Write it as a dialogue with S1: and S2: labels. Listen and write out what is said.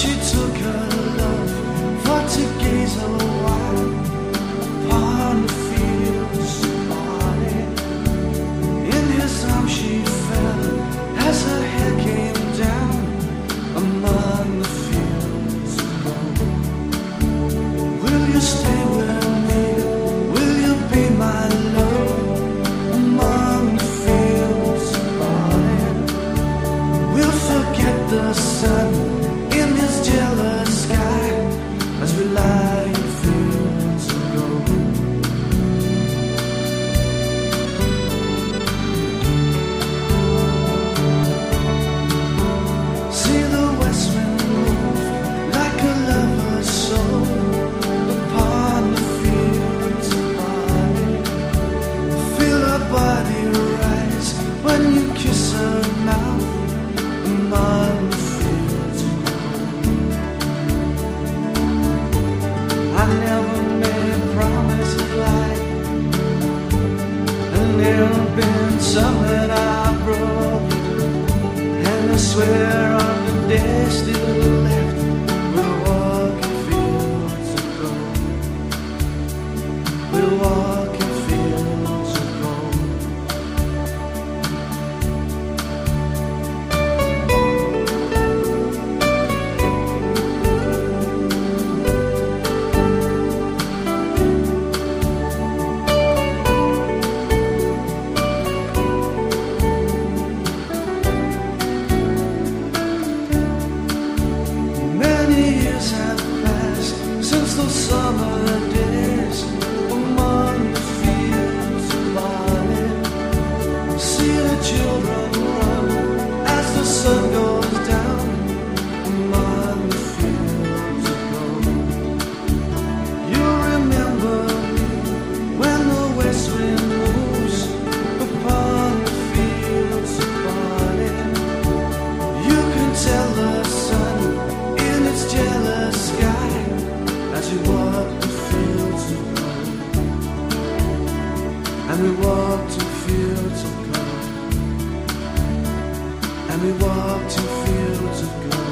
S1: she took her love for to gaze awhile upon the fields. In his arms she fell as her head came down among the fields. Will you stay? swear I'm destined. And we walked in fields of gold. And we walked in fields of gold.